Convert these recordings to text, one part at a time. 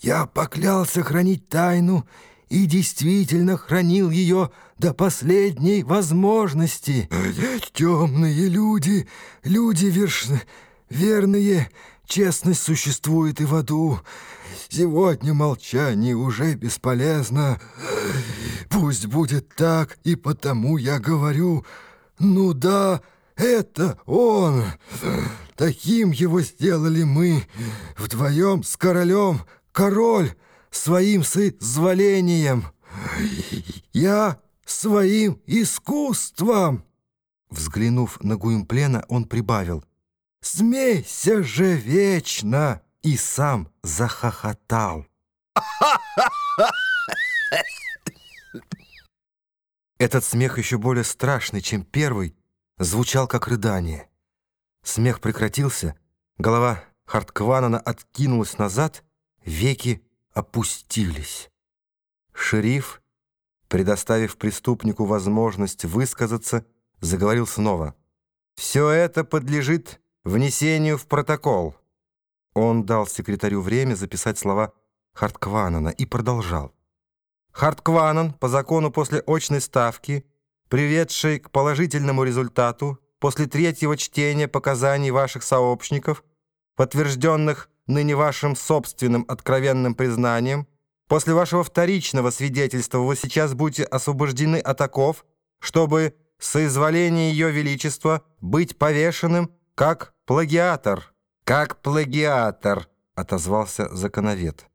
Я поклялся хранить тайну и действительно хранил ее до последней возможности. Темные люди, люди верш... верные, честность существует и в аду. Сегодня молчание уже бесполезно. Пусть будет так, и потому я говорю, ну да, это он. Таким его сделали мы вдвоем с королем, король своим соизволением, я своим искусством. Взглянув на Гуимплена, он прибавил «Смейся же вечно!» и сам захохотал. Этот смех еще более страшный, чем первый, звучал как рыдание. Смех прекратился, голова Харткванана откинулась назад, веки опустились. Шериф, предоставив преступнику возможность высказаться, заговорил снова. «Все это подлежит внесению в протокол». Он дал секретарю время записать слова Харткванана и продолжал. Харткванан по закону после очной ставки, приведшей к положительному результату, после третьего чтения показаний ваших сообщников, подтвержденных ныне вашим собственным откровенным признанием, после вашего вторичного свидетельства вы сейчас будете освобождены от оков, чтобы соизволение Ее Величества быть повешенным как плагиатор». «Как плагиатор», — отозвался законовед.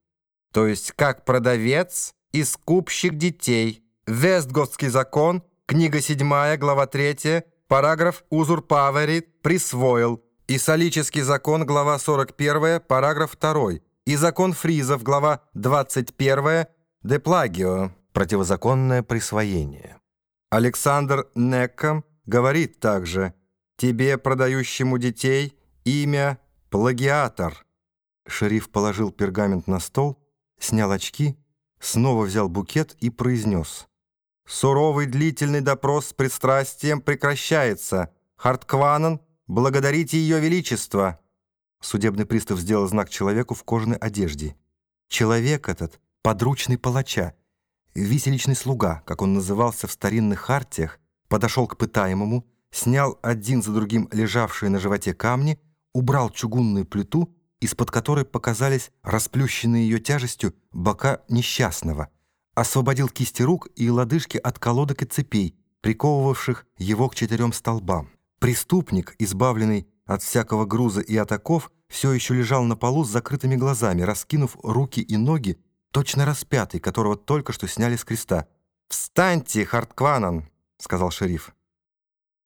«То есть как продавец и скупщик детей. Вестготский закон, книга 7, глава 3, параграф «Узурпаверит» присвоил» и Солический закон, глава 41, параграф 2, и закон Фризов, глава 21, «Де плагио» — противозаконное присвоение. Александр Некком говорит также «Тебе, продающему детей, имя плагиатор». Шериф положил пергамент на стол, снял очки, снова взял букет и произнес «Суровый длительный допрос с пристрастием прекращается. Харткванан — «Благодарите Ее Величество!» Судебный пристав сделал знак человеку в кожаной одежде. Человек этот — подручный палача, виселичный слуга, как он назывался в старинных хартиях, подошел к пытаемому, снял один за другим лежавшие на животе камни, убрал чугунную плиту, из-под которой показались расплющенные ее тяжестью бока несчастного, освободил кисти рук и лодыжки от колодок и цепей, приковывавших его к четырем столбам. Преступник, избавленный от всякого груза и атаков, все еще лежал на полу с закрытыми глазами, раскинув руки и ноги, точно распятый, которого только что сняли с креста. «Встаньте, Харткванан!» — сказал шериф.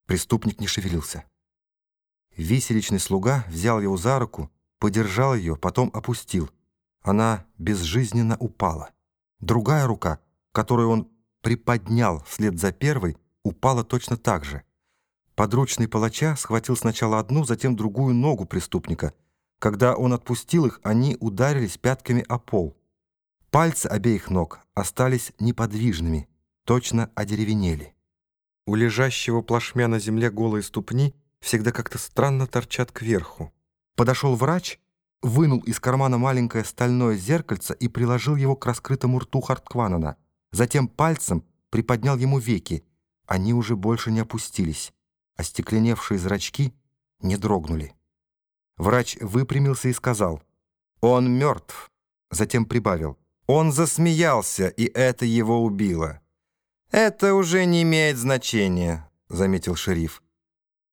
Преступник не шевелился. Виселичный слуга взял его за руку, подержал ее, потом опустил. Она безжизненно упала. Другая рука, которую он приподнял вслед за первой, упала точно так же. Подручный палача схватил сначала одну, затем другую ногу преступника. Когда он отпустил их, они ударились пятками о пол. Пальцы обеих ног остались неподвижными, точно одеревенели. У лежащего плашмя на земле голые ступни всегда как-то странно торчат кверху. Подошел врач, вынул из кармана маленькое стальное зеркальце и приложил его к раскрытому рту Харткванана. Затем пальцем приподнял ему веки. Они уже больше не опустились. Остекленевшие зрачки не дрогнули. Врач выпрямился и сказал, «Он мертв», затем прибавил, «Он засмеялся, и это его убило». «Это уже не имеет значения», — заметил шериф.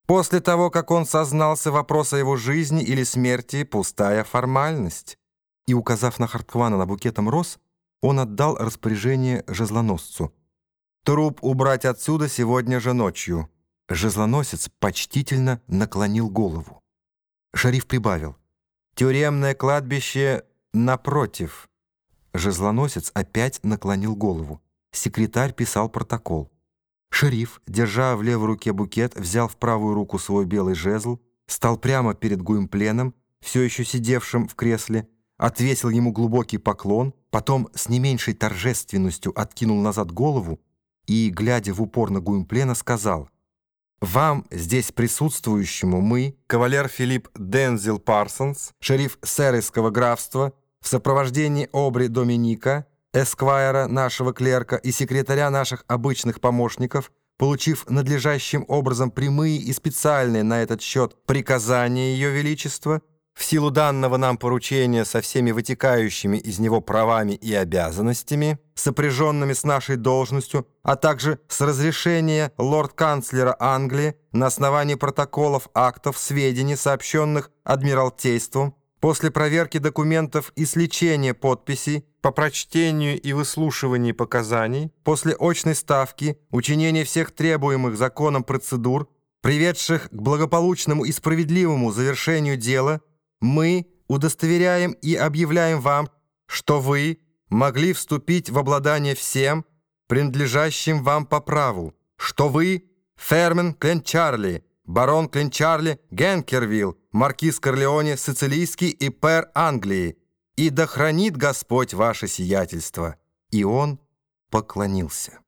«После того, как он сознался, вопрос о его жизни или смерти — пустая формальность». И, указав на Хартквана на букетом роз, он отдал распоряжение жезлоносцу. «Труп убрать отсюда сегодня же ночью». Жезлоносец почтительно наклонил голову. Шариф прибавил. «Тюремное кладбище напротив». Жезлоносец опять наклонил голову. Секретарь писал протокол. Шериф, держа в левой руке букет, взял в правую руку свой белый жезл, стал прямо перед Гуимпленом, все еще сидевшим в кресле, отвесил ему глубокий поклон, потом с не меньшей торжественностью откинул назад голову и, глядя в упор на Гуимплена, сказал вам, здесь присутствующему, мы, кавалер Филипп Дензил Парсонс, шериф Серойского графства, в сопровождении Обри Доминика, эсквайра нашего клерка и секретаря наших обычных помощников, получив надлежащим образом прямые и специальные на этот счет приказания Ее Величества, в силу данного нам поручения со всеми вытекающими из него правами и обязанностями, сопряженными с нашей должностью, а также с разрешения лорд-канцлера Англии на основании протоколов актов сведений, сообщенных Адмиралтейством, после проверки документов и сличения подписей, по прочтению и выслушиванию показаний, после очной ставки, учинения всех требуемых законом процедур, приведших к благополучному и справедливому завершению дела, мы удостоверяем и объявляем вам, что вы могли вступить в обладание всем, принадлежащим вам по праву, что вы Фермен Кленчарли, барон Кленчарли Генкервилл, маркиз Корлеоне Сицилийский и пэр Англии, и да хранит Господь ваше сиятельство». И он поклонился.